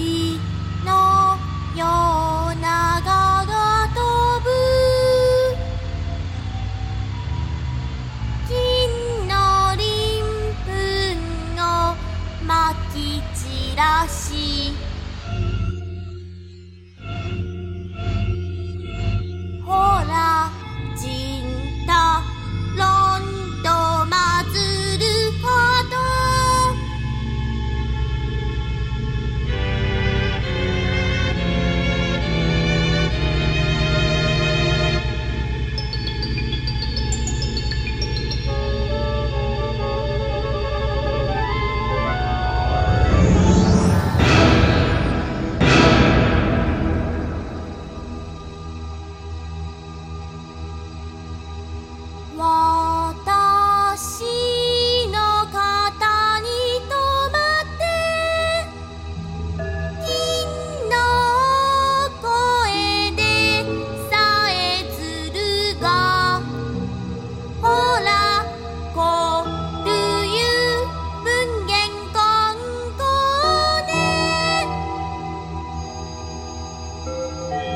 Bye. Música